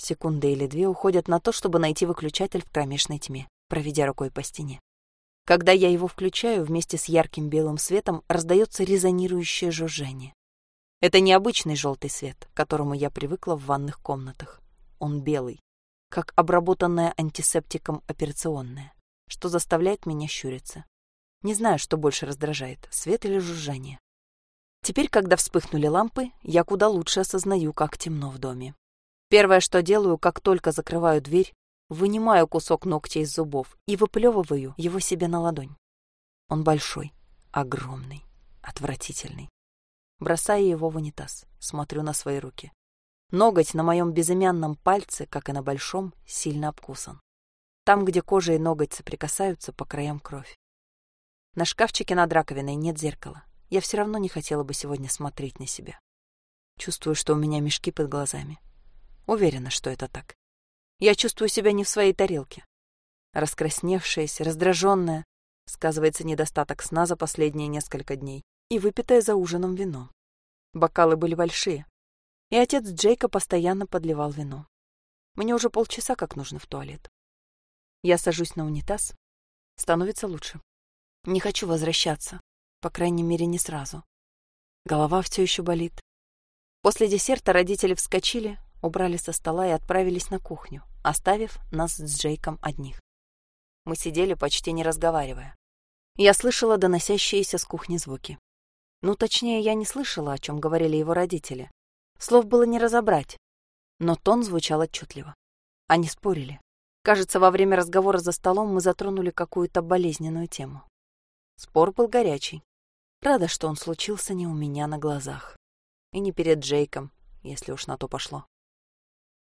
Секунда или две уходят на то, чтобы найти выключатель в кромешной тьме, проведя рукой по стене. Когда я его включаю, вместе с ярким белым светом раздается резонирующее жужжание. Это необычный желтый свет, к которому я привыкла в ванных комнатах. Он белый, как обработанная антисептиком операционная, что заставляет меня щуриться. Не знаю, что больше раздражает, свет или жужжание. Теперь, когда вспыхнули лампы, я куда лучше осознаю, как темно в доме. Первое, что делаю, как только закрываю дверь, вынимаю кусок ногтя из зубов и выплевываю его себе на ладонь. Он большой, огромный, отвратительный. Бросаю его в унитаз, смотрю на свои руки. Ноготь на моем безымянном пальце, как и на большом, сильно обкусан. Там, где кожа и ноготь соприкасаются, по краям кровь. На шкафчике над раковиной нет зеркала. Я все равно не хотела бы сегодня смотреть на себя. Чувствую, что у меня мешки под глазами. Уверена, что это так. Я чувствую себя не в своей тарелке. Раскрасневшаяся, раздраженная, сказывается недостаток сна за последние несколько дней и выпитое за ужином вино. Бокалы были большие, и отец Джейка постоянно подливал вино. Мне уже полчаса как нужно в туалет. Я сажусь на унитаз. Становится лучше. Не хочу возвращаться. По крайней мере, не сразу. Голова все еще болит. После десерта родители вскочили, убрали со стола и отправились на кухню, оставив нас с Джейком одних. Мы сидели, почти не разговаривая. Я слышала доносящиеся с кухни звуки. Ну, точнее, я не слышала, о чем говорили его родители. Слов было не разобрать, но тон звучал отчетливо. Они спорили. Кажется, во время разговора за столом мы затронули какую-то болезненную тему. Спор был горячий. Рада, что он случился не у меня на глазах. И не перед Джейком, если уж на то пошло.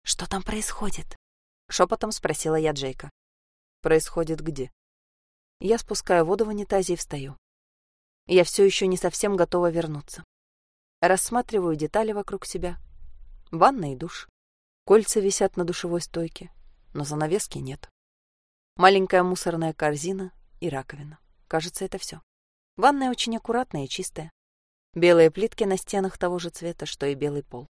«Что там происходит?» — шепотом спросила я Джейка. «Происходит где?» Я спускаю воду в унитазе и встаю. Я все еще не совсем готова вернуться. Рассматриваю детали вокруг себя. Ванна и душ. Кольца висят на душевой стойке, но занавески нет. Маленькая мусорная корзина и раковина. Кажется, это все. Ванная очень аккуратная и чистая. Белые плитки на стенах того же цвета, что и белый пол.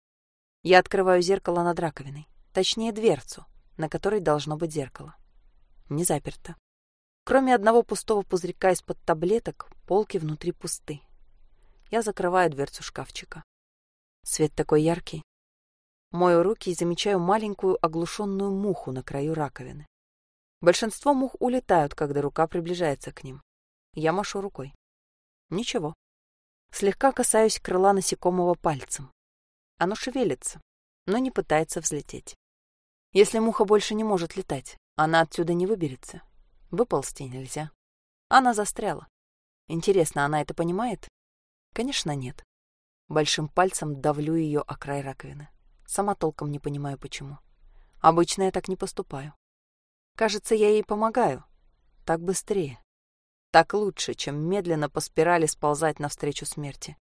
Я открываю зеркало над раковиной, точнее дверцу, на которой должно быть зеркало. Не заперто. Кроме одного пустого пузырька из-под таблеток, полки внутри пусты. Я закрываю дверцу шкафчика. Свет такой яркий. Мою руки и замечаю маленькую оглушенную муху на краю раковины. Большинство мух улетают, когда рука приближается к ним. Я машу рукой. Ничего. Слегка касаюсь крыла насекомого пальцем. Оно шевелится, но не пытается взлететь. Если муха больше не может летать, она отсюда не выберется. Выползти нельзя. Она застряла. Интересно, она это понимает? Конечно, нет. Большим пальцем давлю ее о край раковины. Сама толком не понимаю, почему. Обычно я так не поступаю. Кажется, я ей помогаю. Так быстрее. Так лучше, чем медленно по спирали сползать навстречу смерти.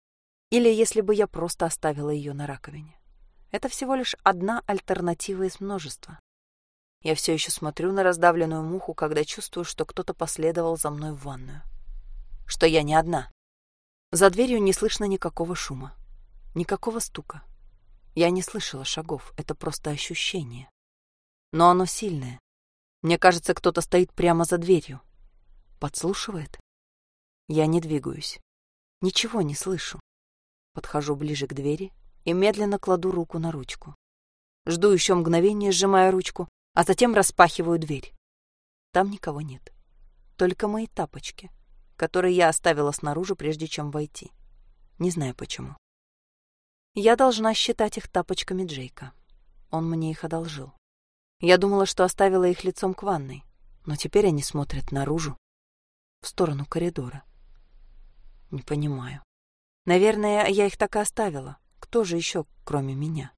Или если бы я просто оставила ее на раковине. Это всего лишь одна альтернатива из множества. Я все еще смотрю на раздавленную муху, когда чувствую, что кто-то последовал за мной в ванную. Что я не одна. За дверью не слышно никакого шума, никакого стука. Я не слышала шагов, это просто ощущение. Но оно сильное. Мне кажется, кто-то стоит прямо за дверью, Подслушивает? Я не двигаюсь. Ничего не слышу. Подхожу ближе к двери и медленно кладу руку на ручку. Жду еще мгновение, сжимая ручку, а затем распахиваю дверь. Там никого нет. Только мои тапочки, которые я оставила снаружи, прежде чем войти. Не знаю почему. Я должна считать их тапочками Джейка. Он мне их одолжил. Я думала, что оставила их лицом к ванной, но теперь они смотрят наружу, в сторону коридора. Не понимаю. Наверное, я их так и оставила. Кто же еще, кроме меня?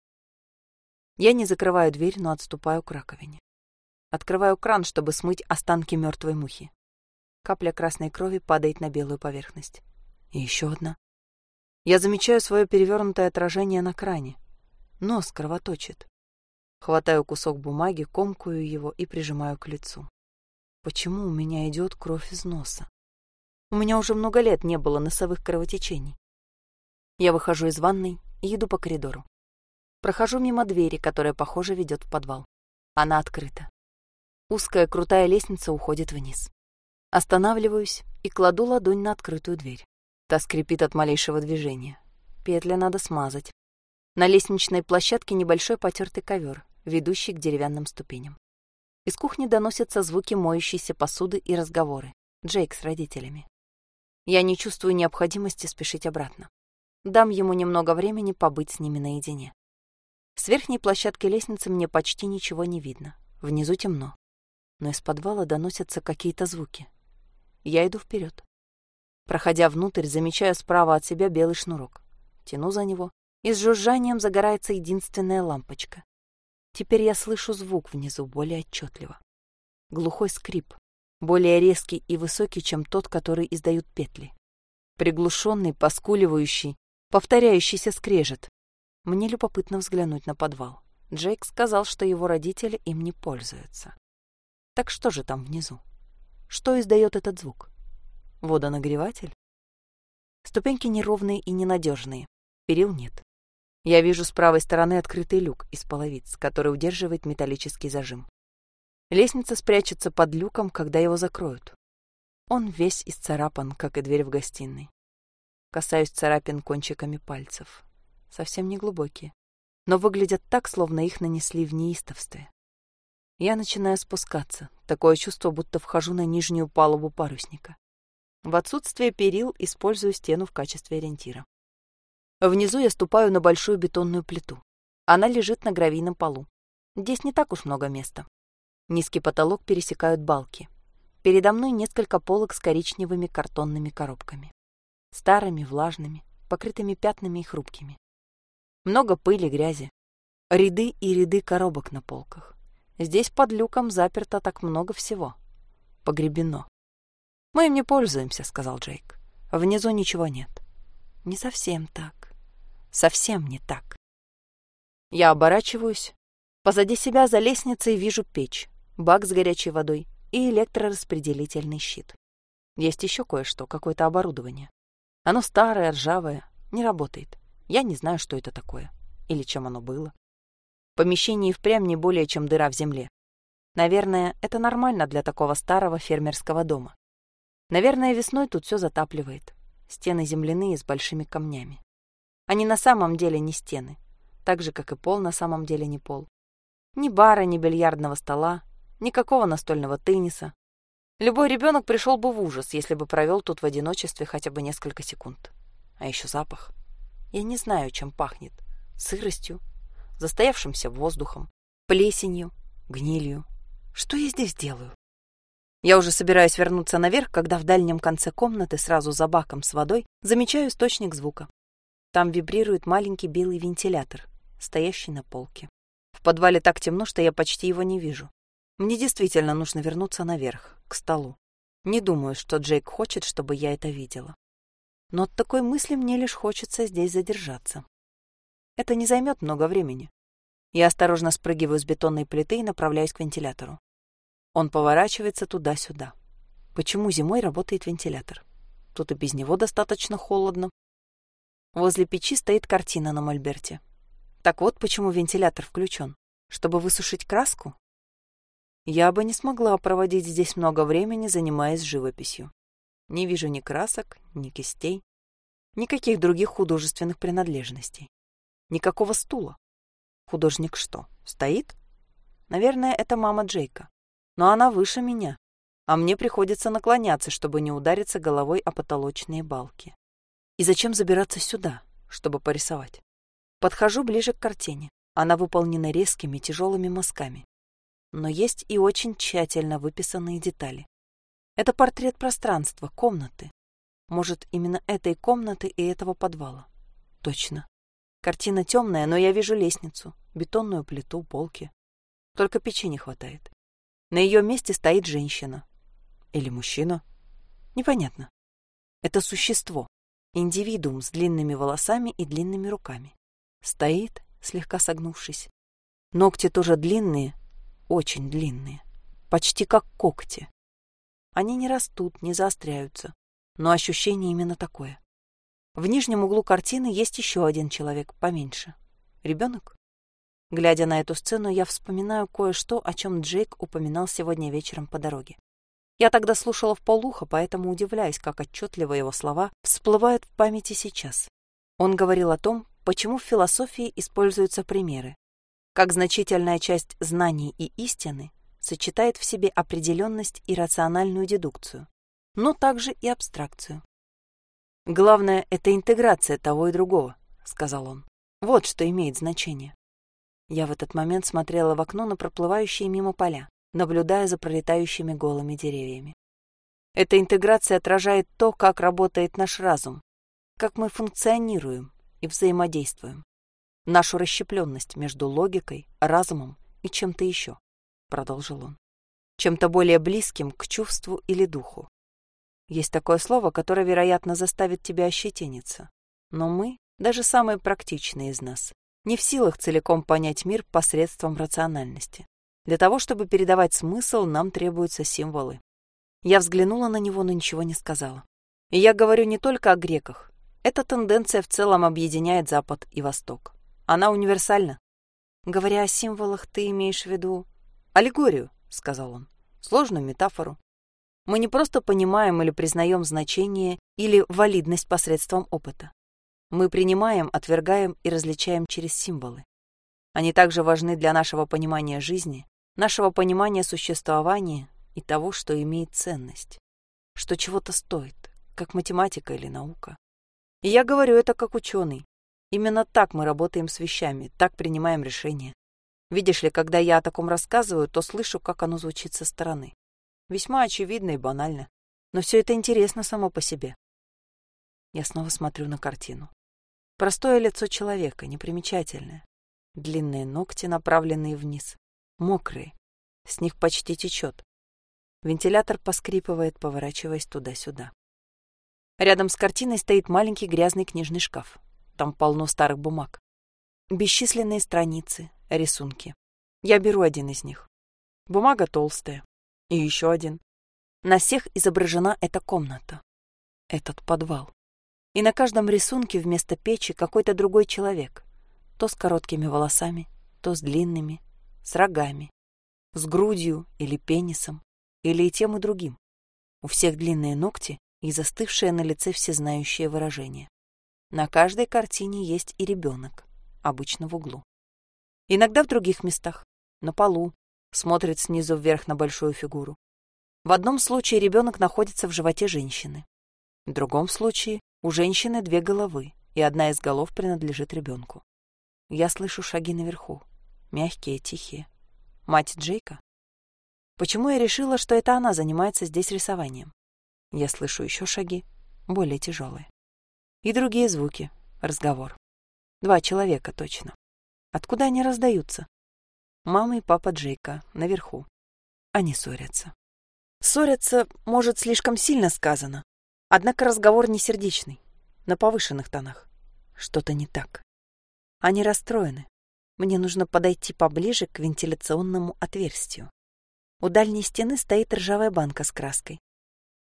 Я не закрываю дверь, но отступаю к раковине. Открываю кран, чтобы смыть останки мертвой мухи. Капля красной крови падает на белую поверхность. И еще одна. Я замечаю свое перевернутое отражение на кране. Нос кровоточит. Хватаю кусок бумаги, комкую его и прижимаю к лицу. Почему у меня идет кровь из носа? У меня уже много лет не было носовых кровотечений. Я выхожу из ванной и иду по коридору. Прохожу мимо двери, которая, похоже, ведет в подвал. Она открыта. Узкая крутая лестница уходит вниз. Останавливаюсь и кладу ладонь на открытую дверь. Та скрипит от малейшего движения. Петли надо смазать. На лестничной площадке небольшой потертый ковер, ведущий к деревянным ступеням. Из кухни доносятся звуки моющейся посуды и разговоры. Джейк с родителями. Я не чувствую необходимости спешить обратно. Дам ему немного времени побыть с ними наедине. С верхней площадки лестницы мне почти ничего не видно. Внизу темно. Но из подвала доносятся какие-то звуки. Я иду вперед. Проходя внутрь, замечаю справа от себя белый шнурок. Тяну за него, и с жужжанием загорается единственная лампочка. Теперь я слышу звук внизу более отчетливо. Глухой скрип, более резкий и высокий, чем тот, который издают петли. Приглушенный, поскуливающий, повторяющийся скрежет. Мне любопытно взглянуть на подвал. Джейк сказал, что его родители им не пользуются. Так что же там внизу? Что издает этот звук? Водонагреватель? Ступеньки неровные и ненадежные. Перил нет. Я вижу с правой стороны открытый люк из половиц, который удерживает металлический зажим. Лестница спрячется под люком, когда его закроют. Он весь исцарапан, как и дверь в гостиной. Касаюсь царапин кончиками пальцев. Совсем не глубокие, но выглядят так, словно их нанесли в неистовстве. Я начинаю спускаться. Такое чувство, будто вхожу на нижнюю палубу парусника. В отсутствие перил использую стену в качестве ориентира. Внизу я ступаю на большую бетонную плиту. Она лежит на гравийном полу. Здесь не так уж много места. Низкий потолок пересекают балки. Передо мной несколько полок с коричневыми картонными коробками. Старыми, влажными, покрытыми пятнами и хрупкими. Много пыли, грязи. Ряды и ряды коробок на полках. Здесь под люком заперто так много всего. Погребено. «Мы им не пользуемся», — сказал Джейк. «Внизу ничего нет». «Не совсем так. Совсем не так». Я оборачиваюсь. Позади себя за лестницей вижу печь, бак с горячей водой и электрораспределительный щит. Есть еще кое-что, какое-то оборудование. Оно старое, ржавое, не работает. Я не знаю, что это такое или чем оно было. Помещение и впрямь не более, чем дыра в земле. Наверное, это нормально для такого старого фермерского дома. Наверное, весной тут все затапливает. Стены земляные с большими камнями. Они на самом деле не стены, так же, как и пол на самом деле не пол. Ни бара, ни бильярдного стола, никакого настольного тенниса. Любой ребенок пришел бы в ужас, если бы провел тут в одиночестве хотя бы несколько секунд. А еще запах. Я не знаю, чем пахнет. Сыростью, застоявшимся воздухом, плесенью, гнилью. Что я здесь делаю? Я уже собираюсь вернуться наверх, когда в дальнем конце комнаты, сразу за баком с водой, замечаю источник звука. Там вибрирует маленький белый вентилятор, стоящий на полке. В подвале так темно, что я почти его не вижу. Мне действительно нужно вернуться наверх, к столу. Не думаю, что Джейк хочет, чтобы я это видела. Но от такой мысли мне лишь хочется здесь задержаться. Это не займет много времени. Я осторожно спрыгиваю с бетонной плиты и направляюсь к вентилятору. Он поворачивается туда-сюда. Почему зимой работает вентилятор? Тут и без него достаточно холодно. Возле печи стоит картина на мольберте. Так вот почему вентилятор включен. Чтобы высушить краску? Я бы не смогла проводить здесь много времени, занимаясь живописью. Не вижу ни красок, ни кистей, никаких других художественных принадлежностей. Никакого стула. Художник что, стоит? Наверное, это мама Джейка. Но она выше меня, а мне приходится наклоняться, чтобы не удариться головой о потолочные балки. И зачем забираться сюда, чтобы порисовать? Подхожу ближе к картине. Она выполнена резкими тяжелыми мазками. Но есть и очень тщательно выписанные детали. Это портрет пространства, комнаты. Может, именно этой комнаты и этого подвала. Точно. Картина темная, но я вижу лестницу, бетонную плиту, полки. Только печи не хватает. На ее месте стоит женщина. Или мужчина. Непонятно. Это существо. Индивидуум с длинными волосами и длинными руками. Стоит, слегка согнувшись. Ногти тоже длинные, очень длинные. Почти как когти. Они не растут, не заостряются. Но ощущение именно такое. В нижнем углу картины есть еще один человек, поменьше. Ребенок? Глядя на эту сцену, я вспоминаю кое-что, о чем Джейк упоминал сегодня вечером по дороге. Я тогда слушала в полухо, поэтому удивляюсь, как отчетливо его слова всплывают в памяти сейчас. Он говорил о том, почему в философии используются примеры, как значительная часть знаний и истины сочетает в себе определенность и рациональную дедукцию, но также и абстракцию. «Главное — это интеграция того и другого», — сказал он. «Вот что имеет значение». Я в этот момент смотрела в окно на проплывающие мимо поля, наблюдая за пролетающими голыми деревьями. Эта интеграция отражает то, как работает наш разум, как мы функционируем и взаимодействуем, нашу расщепленность между логикой, разумом и чем-то еще, продолжил он, чем-то более близким к чувству или духу. Есть такое слово, которое, вероятно, заставит тебя ощетиниться. Но мы, даже самые практичные из нас, не в силах целиком понять мир посредством рациональности. Для того, чтобы передавать смысл, нам требуются символы. Я взглянула на него, но ничего не сказала. И я говорю не только о греках. Эта тенденция в целом объединяет Запад и Восток. Она универсальна. Говоря о символах, ты имеешь в виду... Аллегорию, сказал он. Сложную метафору. Мы не просто понимаем или признаем значение или валидность посредством опыта. Мы принимаем, отвергаем и различаем через символы. Они также важны для нашего понимания жизни, нашего понимания существования и того, что имеет ценность, что чего-то стоит, как математика или наука. И я говорю это как ученый. Именно так мы работаем с вещами, так принимаем решения. Видишь ли, когда я о таком рассказываю, то слышу, как оно звучит со стороны. Весьма очевидно и банально. Но все это интересно само по себе. Я снова смотрю на картину. Простое лицо человека, непримечательное. Длинные ногти, направленные вниз. Мокрые. С них почти течет. Вентилятор поскрипывает, поворачиваясь туда-сюда. Рядом с картиной стоит маленький грязный книжный шкаф. Там полно старых бумаг. Бесчисленные страницы, рисунки. Я беру один из них. Бумага толстая. И еще один. На всех изображена эта комната. Этот подвал и на каждом рисунке вместо печи какой-то другой человек, то с короткими волосами, то с длинными, с рогами, с грудью или пенисом, или и тем и другим. У всех длинные ногти и застывшее на лице всезнающее выражение. На каждой картине есть и ребенок, обычно в углу. Иногда в других местах, на полу, смотрит снизу вверх на большую фигуру. В одном случае ребенок находится в животе женщины. В другом случае у женщины две головы, и одна из голов принадлежит ребенку. Я слышу шаги наверху, мягкие, тихие. Мать Джейка? Почему я решила, что это она занимается здесь рисованием? Я слышу еще шаги, более тяжелые. И другие звуки, разговор. Два человека точно. Откуда они раздаются? Мама и папа Джейка наверху. Они ссорятся. Ссорятся, может, слишком сильно сказано, Однако разговор не сердечный, на повышенных тонах. Что-то не так. Они расстроены. Мне нужно подойти поближе к вентиляционному отверстию. У дальней стены стоит ржавая банка с краской.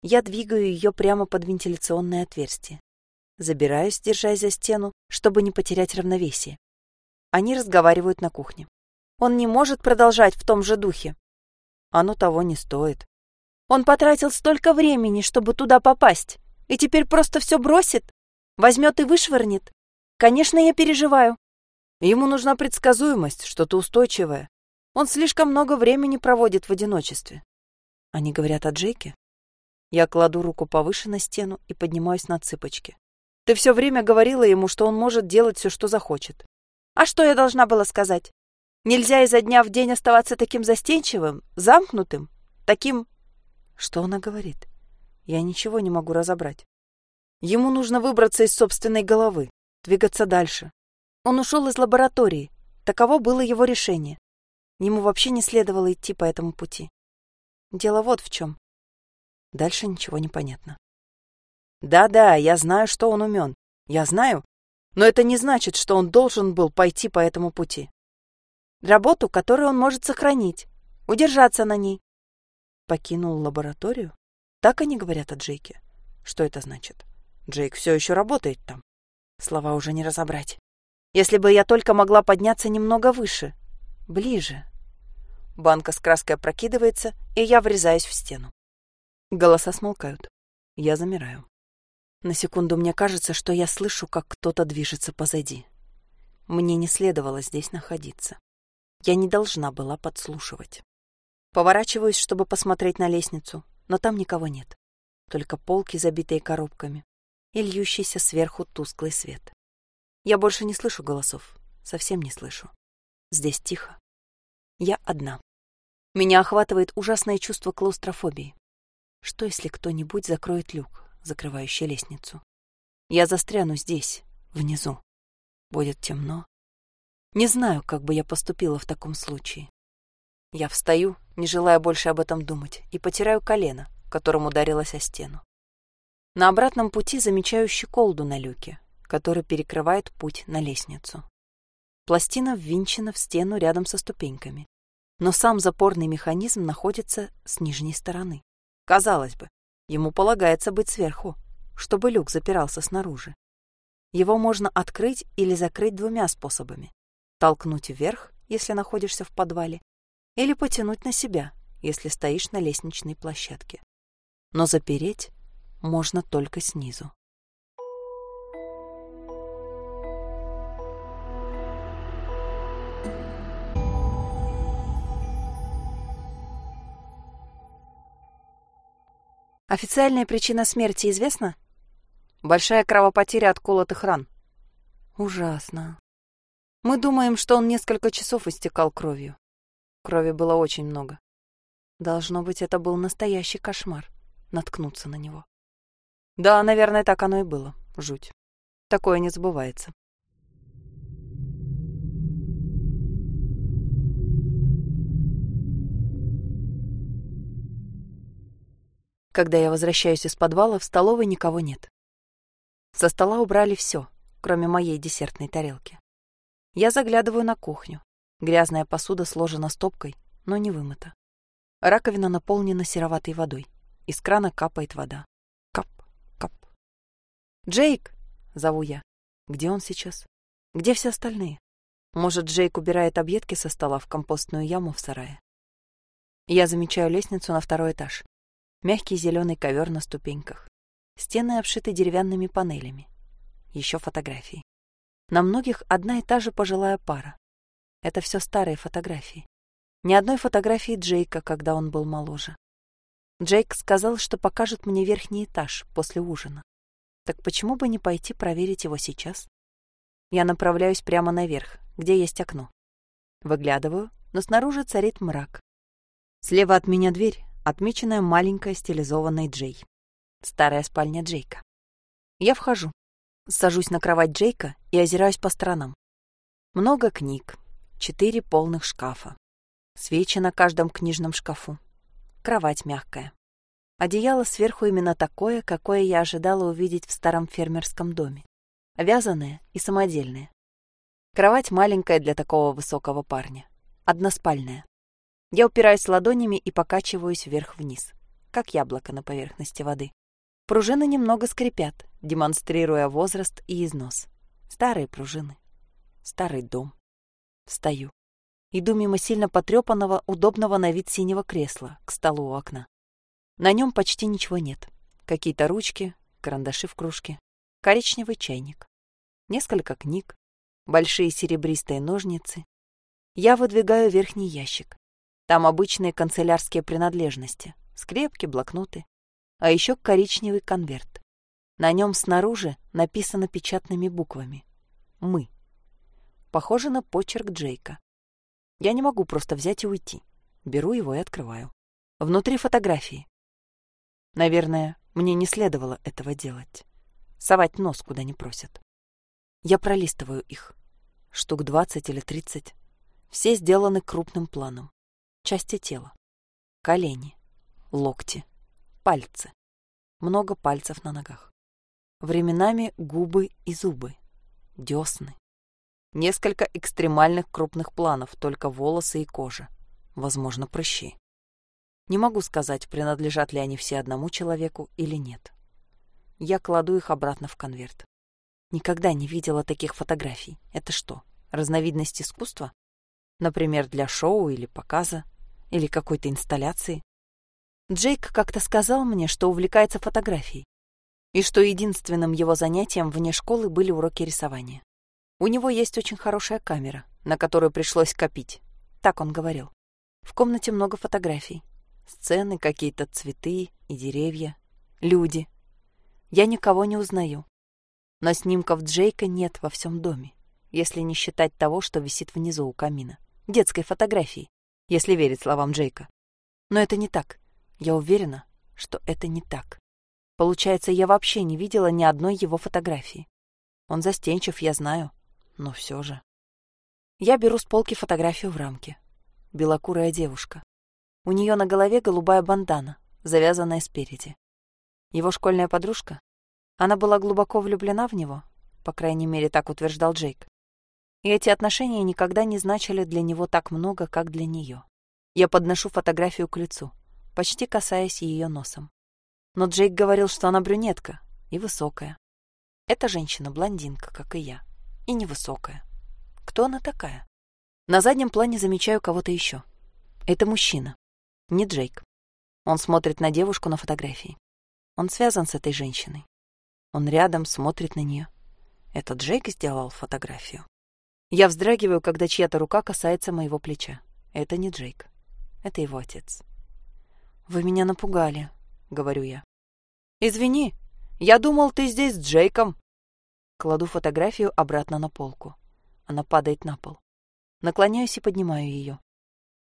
Я двигаю ее прямо под вентиляционное отверстие. Забираюсь, держась за стену, чтобы не потерять равновесие. Они разговаривают на кухне. Он не может продолжать в том же духе. Оно того не стоит. Он потратил столько времени, чтобы туда попасть, и теперь просто все бросит, возьмет и вышвырнет. Конечно, я переживаю. Ему нужна предсказуемость, что-то устойчивое. Он слишком много времени проводит в одиночестве. Они говорят о Джейке. Я кладу руку повыше на стену и поднимаюсь на цыпочки. Ты все время говорила ему, что он может делать все, что захочет. А что я должна была сказать? Нельзя изо дня в день оставаться таким застенчивым, замкнутым, таким что она говорит? Я ничего не могу разобрать. Ему нужно выбраться из собственной головы, двигаться дальше. Он ушел из лаборатории. Таково было его решение. Ему вообще не следовало идти по этому пути. Дело вот в чем. Дальше ничего не понятно. Да-да, я знаю, что он умен. Я знаю. Но это не значит, что он должен был пойти по этому пути. Работу, которую он может сохранить, удержаться на ней, Покинул лабораторию? Так они говорят о Джейке. Что это значит? Джейк все еще работает там. Слова уже не разобрать. Если бы я только могла подняться немного выше, ближе. Банка с краской опрокидывается, и я врезаюсь в стену. Голоса смолкают. Я замираю. На секунду мне кажется, что я слышу, как кто-то движется позади. Мне не следовало здесь находиться. Я не должна была подслушивать. Поворачиваюсь, чтобы посмотреть на лестницу, но там никого нет. Только полки, забитые коробками, и льющийся сверху тусклый свет. Я больше не слышу голосов, совсем не слышу. Здесь тихо. Я одна. Меня охватывает ужасное чувство клаустрофобии. Что, если кто-нибудь закроет люк, закрывающий лестницу? Я застряну здесь, внизу. Будет темно. Не знаю, как бы я поступила в таком случае. Я встаю, не желая больше об этом думать, и потираю колено, которым ударилась о стену. На обратном пути замечаю щеколду на люке, который перекрывает путь на лестницу. Пластина ввинчена в стену рядом со ступеньками, но сам запорный механизм находится с нижней стороны. Казалось бы, ему полагается быть сверху, чтобы люк запирался снаружи. Его можно открыть или закрыть двумя способами. Толкнуть вверх, если находишься в подвале, или потянуть на себя, если стоишь на лестничной площадке. Но запереть можно только снизу. Официальная причина смерти известна? Большая кровопотеря от колотых ран. Ужасно. Мы думаем, что он несколько часов истекал кровью. Крови было очень много. Должно быть, это был настоящий кошмар — наткнуться на него. Да, наверное, так оно и было. Жуть. Такое не забывается. Когда я возвращаюсь из подвала, в столовой никого нет. Со стола убрали все, кроме моей десертной тарелки. Я заглядываю на кухню. Грязная посуда сложена стопкой, но не вымыта. Раковина наполнена сероватой водой. Из крана капает вода. Кап, кап. «Джейк!» — зову я. Где он сейчас? Где все остальные? Может, Джейк убирает объедки со стола в компостную яму в сарае? Я замечаю лестницу на второй этаж мягкий зеленый ковер на ступеньках. Стены обшиты деревянными панелями. Еще фотографии. На многих одна и та же пожилая пара. Это все старые фотографии. Ни одной фотографии Джейка, когда он был моложе. Джейк сказал, что покажет мне верхний этаж после ужина. Так почему бы не пойти проверить его сейчас? Я направляюсь прямо наверх, где есть окно. Выглядываю, но снаружи царит мрак. Слева от меня дверь, отмеченная маленькая стилизованной Джей. Старая спальня Джейка. Я вхожу, сажусь на кровать Джейка и озираюсь по сторонам. Много книг, четыре полных шкафа, свечи на каждом книжном шкафу, кровать мягкая. Одеяло сверху именно такое, какое я ожидала увидеть в старом фермерском доме. Вязаное и самодельное. Кровать маленькая для такого высокого парня. Односпальная. Я упираюсь ладонями и покачиваюсь вверх-вниз, как яблоко на поверхности воды. Пружины немного скрипят, демонстрируя возраст и износ. Старые пружины. Старый дом. Встаю. Иду мимо сильно потрепанного, удобного на вид синего кресла к столу у окна. На нем почти ничего нет. Какие-то ручки, карандаши в кружке, коричневый чайник, несколько книг, большие серебристые ножницы. Я выдвигаю верхний ящик. Там обычные канцелярские принадлежности, скрепки, блокноты, а еще коричневый конверт. На нем снаружи написано печатными буквами «Мы». Похоже на почерк Джейка. Я не могу просто взять и уйти. Беру его и открываю. Внутри фотографии. Наверное, мне не следовало этого делать. Совать нос куда не просят. Я пролистываю их. Штук двадцать или тридцать. Все сделаны крупным планом части тела. Колени, локти, пальцы. Много пальцев на ногах. Временами губы и зубы, десны. Несколько экстремальных крупных планов, только волосы и кожа. Возможно, прыщи. Не могу сказать, принадлежат ли они все одному человеку или нет. Я кладу их обратно в конверт. Никогда не видела таких фотографий. Это что, разновидность искусства? Например, для шоу или показа? Или какой-то инсталляции? Джейк как-то сказал мне, что увлекается фотографией, и что единственным его занятием вне школы были уроки рисования. У него есть очень хорошая камера, на которую пришлось копить. Так он говорил. В комнате много фотографий. Сцены, какие-то цветы и деревья, люди. Я никого не узнаю. Но снимков Джейка нет во всем доме, если не считать того, что висит внизу у камина. Детской фотографии, если верить словам Джейка. Но это не так. Я уверена, что это не так. Получается, я вообще не видела ни одной его фотографии. Он застенчив, я знаю, но все же. Я беру с полки фотографию в рамке. Белокурая девушка. У нее на голове голубая бандана, завязанная спереди. Его школьная подружка? Она была глубоко влюблена в него, по крайней мере, так утверждал Джейк. И эти отношения никогда не значили для него так много, как для нее. Я подношу фотографию к лицу почти касаясь ее носом. Но Джейк говорил, что она брюнетка и высокая. Эта женщина блондинка, как и я, и невысокая. Кто она такая? На заднем плане замечаю кого-то еще. Это мужчина, не Джейк. Он смотрит на девушку на фотографии. Он связан с этой женщиной. Он рядом, смотрит на нее. Это Джейк сделал фотографию. Я вздрагиваю, когда чья-то рука касается моего плеча. Это не Джейк. Это его отец. «Вы меня напугали», — говорю я. «Извини, я думал, ты здесь с Джейком». Кладу фотографию обратно на полку. Она падает на пол. Наклоняюсь и поднимаю ее.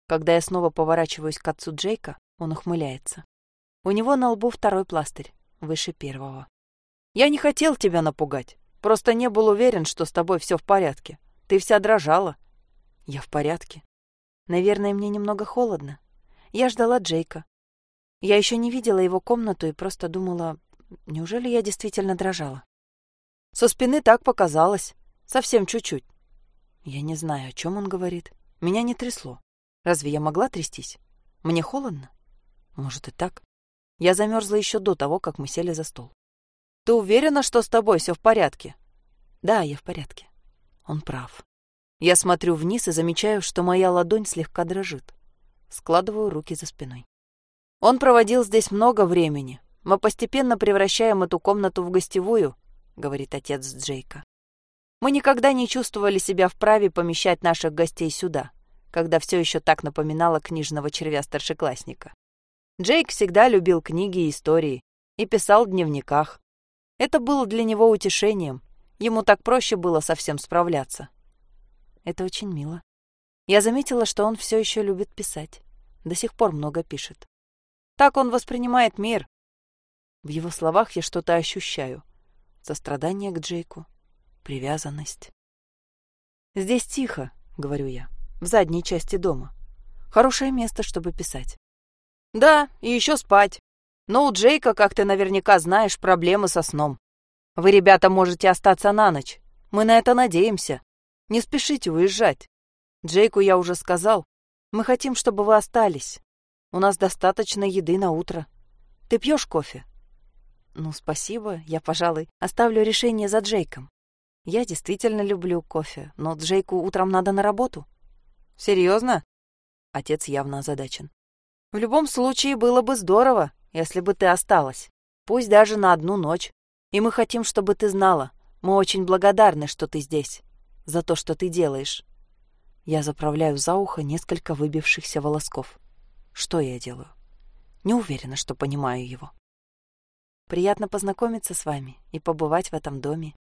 Когда я снова поворачиваюсь к отцу Джейка, он ухмыляется. У него на лбу второй пластырь, выше первого. «Я не хотел тебя напугать. Просто не был уверен, что с тобой все в порядке. Ты вся дрожала». «Я в порядке. Наверное, мне немного холодно. Я ждала Джейка. Я еще не видела его комнату и просто думала, неужели я действительно дрожала? Со спины так показалось. Совсем чуть-чуть. Я не знаю, о чем он говорит. Меня не трясло. Разве я могла трястись? Мне холодно? Может и так. Я замерзла еще до того, как мы сели за стол. Ты уверена, что с тобой все в порядке? Да, я в порядке. Он прав. Я смотрю вниз и замечаю, что моя ладонь слегка дрожит. Складываю руки за спиной. Он проводил здесь много времени. Мы постепенно превращаем эту комнату в гостевую, говорит отец Джейка. Мы никогда не чувствовали себя вправе помещать наших гостей сюда, когда все еще так напоминало книжного червя-старшеклассника. Джейк всегда любил книги и истории и писал в дневниках. Это было для него утешением. Ему так проще было совсем справляться. Это очень мило. Я заметила, что он все еще любит писать. До сих пор много пишет. Так он воспринимает мир. В его словах я что-то ощущаю. Сострадание к Джейку, привязанность. «Здесь тихо», — говорю я, — «в задней части дома. Хорошее место, чтобы писать». «Да, и еще спать. Но у Джейка, как ты наверняка знаешь, проблемы со сном. Вы, ребята, можете остаться на ночь. Мы на это надеемся. Не спешите уезжать. Джейку я уже сказал. Мы хотим, чтобы вы остались. У нас достаточно еды на утро. Ты пьешь кофе? Ну, спасибо. Я, пожалуй, оставлю решение за Джейком. Я действительно люблю кофе, но Джейку утром надо на работу. Серьезно? Отец явно озадачен. В любом случае было бы здорово, если бы ты осталась. Пусть даже на одну ночь. И мы хотим, чтобы ты знала. Мы очень благодарны, что ты здесь. За то, что ты делаешь. Я заправляю за ухо несколько выбившихся волосков. Что я делаю? Не уверена, что понимаю его. Приятно познакомиться с вами и побывать в этом доме.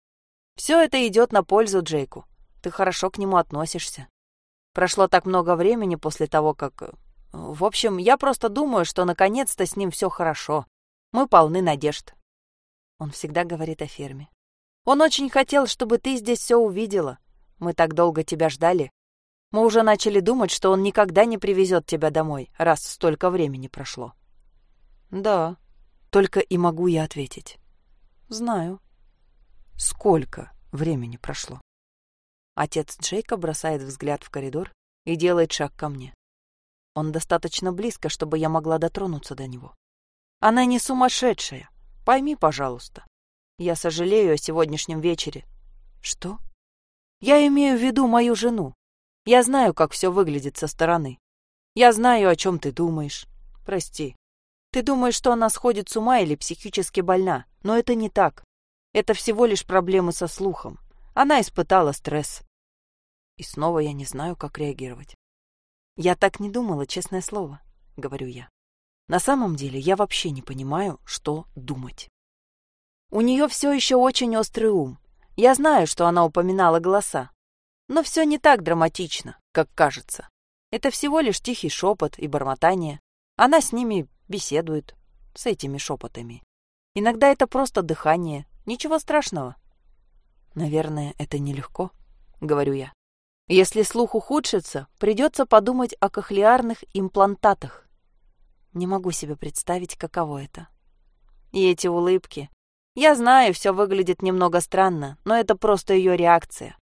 Все это идет на пользу Джейку. Ты хорошо к нему относишься. Прошло так много времени после того, как... Э, в общем, я просто думаю, что наконец-то с ним все хорошо. Мы полны надежд. Он всегда говорит о ферме. Он очень хотел, чтобы ты здесь все увидела. Мы так долго тебя ждали. Мы уже начали думать, что он никогда не привезет тебя домой, раз столько времени прошло. Да, только и могу я ответить. Знаю. Сколько времени прошло? Отец Джейка бросает взгляд в коридор и делает шаг ко мне. Он достаточно близко, чтобы я могла дотронуться до него. Она не сумасшедшая. Пойми, пожалуйста. Я сожалею о сегодняшнем вечере. Что? Я имею в виду мою жену. Я знаю, как все выглядит со стороны. Я знаю, о чем ты думаешь. Прости. Ты думаешь, что она сходит с ума или психически больна, но это не так. Это всего лишь проблемы со слухом. Она испытала стресс. И снова я не знаю, как реагировать. Я так не думала, честное слово, говорю я. На самом деле я вообще не понимаю, что думать. У нее все еще очень острый ум. Я знаю, что она упоминала голоса. Но все не так драматично, как кажется. Это всего лишь тихий шепот и бормотание. Она с ними беседует, с этими шепотами. Иногда это просто дыхание, ничего страшного. Наверное, это нелегко, говорю я. Если слух ухудшится, придется подумать о кохлеарных имплантатах. Не могу себе представить, каково это. И эти улыбки. Я знаю, все выглядит немного странно, но это просто ее реакция.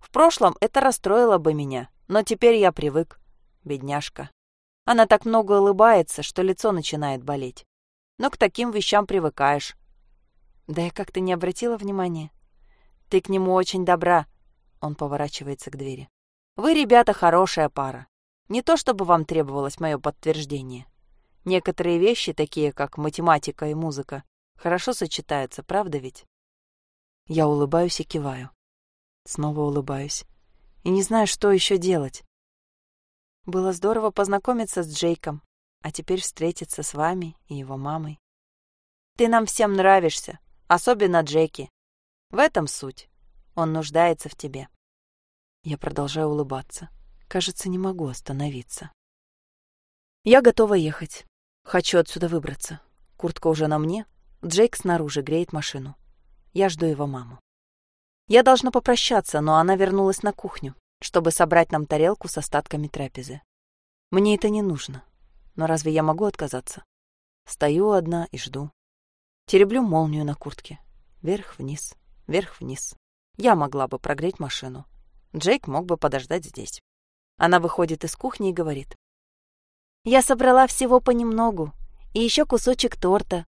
В прошлом это расстроило бы меня, но теперь я привык. Бедняжка. Она так много улыбается, что лицо начинает болеть. Но к таким вещам привыкаешь. Да я как-то не обратила внимания. Ты к нему очень добра. Он поворачивается к двери. Вы, ребята, хорошая пара. Не то чтобы вам требовалось мое подтверждение. Некоторые вещи, такие как математика и музыка, хорошо сочетаются, правда ведь? Я улыбаюсь и киваю. Снова улыбаюсь. И не знаю, что еще делать. Было здорово познакомиться с Джейком, а теперь встретиться с вами и его мамой. Ты нам всем нравишься, особенно Джеки. В этом суть. Он нуждается в тебе. Я продолжаю улыбаться. Кажется, не могу остановиться. Я готова ехать. Хочу отсюда выбраться. Куртка уже на мне. Джейк снаружи греет машину. Я жду его маму. Я должна попрощаться, но она вернулась на кухню чтобы собрать нам тарелку с остатками трапезы. Мне это не нужно. Но разве я могу отказаться? Стою одна и жду. Тереблю молнию на куртке. Вверх-вниз, вверх-вниз. Я могла бы прогреть машину. Джейк мог бы подождать здесь. Она выходит из кухни и говорит. «Я собрала всего понемногу. И еще кусочек торта».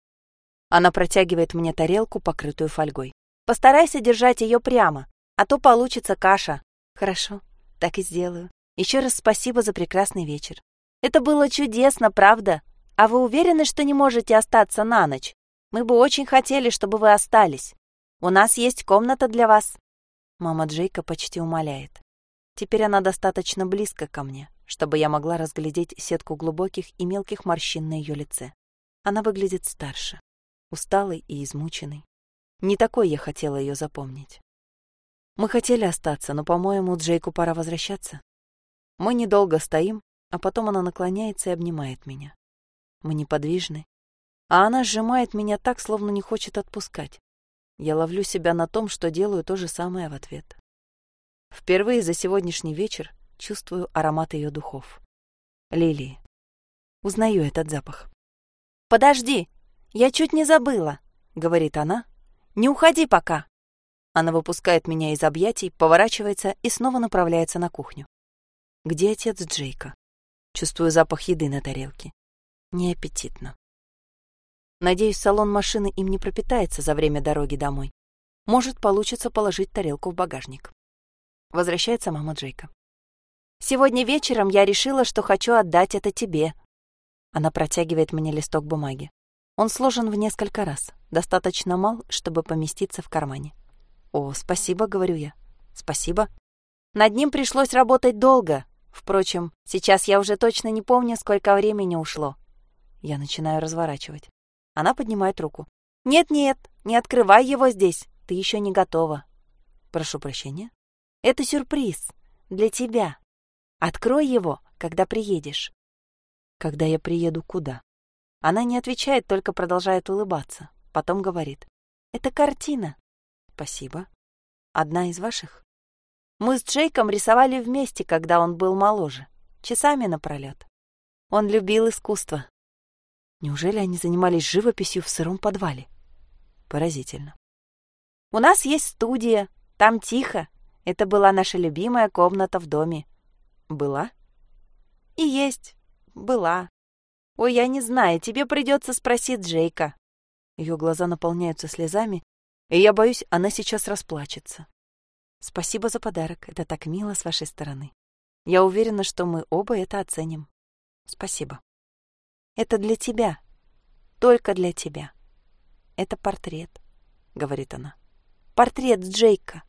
Она протягивает мне тарелку, покрытую фольгой. «Постарайся держать ее прямо, а то получится каша». Хорошо, так и сделаю. Еще раз спасибо за прекрасный вечер. Это было чудесно, правда? А вы уверены, что не можете остаться на ночь? Мы бы очень хотели, чтобы вы остались. У нас есть комната для вас. Мама Джейка почти умоляет. Теперь она достаточно близко ко мне, чтобы я могла разглядеть сетку глубоких и мелких морщин на ее лице. Она выглядит старше, усталой и измученной. Не такой я хотела ее запомнить. Мы хотели остаться, но, по-моему, Джейку пора возвращаться. Мы недолго стоим, а потом она наклоняется и обнимает меня. Мы неподвижны, а она сжимает меня так, словно не хочет отпускать. Я ловлю себя на том, что делаю то же самое в ответ. Впервые за сегодняшний вечер чувствую аромат ее духов. Лилии. Узнаю этот запах. «Подожди, я чуть не забыла», — говорит она. «Не уходи пока». Она выпускает меня из объятий, поворачивается и снова направляется на кухню. Где отец Джейка? Чувствую запах еды на тарелке. Неаппетитно. Надеюсь, салон машины им не пропитается за время дороги домой. Может, получится положить тарелку в багажник. Возвращается мама Джейка. «Сегодня вечером я решила, что хочу отдать это тебе». Она протягивает мне листок бумаги. Он сложен в несколько раз, достаточно мал, чтобы поместиться в кармане. «О, спасибо», — говорю я. «Спасибо». Над ним пришлось работать долго. Впрочем, сейчас я уже точно не помню, сколько времени ушло. Я начинаю разворачивать. Она поднимает руку. «Нет-нет, не открывай его здесь. Ты еще не готова». «Прошу прощения». «Это сюрприз. Для тебя. Открой его, когда приедешь». «Когда я приеду куда?» Она не отвечает, только продолжает улыбаться. Потом говорит. «Это картина. Спасибо. Одна из ваших? Мы с Джейком рисовали вместе, когда он был моложе. Часами напролет. Он любил искусство. Неужели они занимались живописью в сыром подвале? Поразительно. У нас есть студия. Там тихо. Это была наша любимая комната в доме. Была? И есть. Была. Ой, я не знаю, тебе придется спросить Джейка. Ее глаза наполняются слезами, И я боюсь, она сейчас расплачется. Спасибо за подарок, это так мило с вашей стороны. Я уверена, что мы оба это оценим. Спасибо. Это для тебя, только для тебя. Это портрет, говорит она. Портрет Джейка.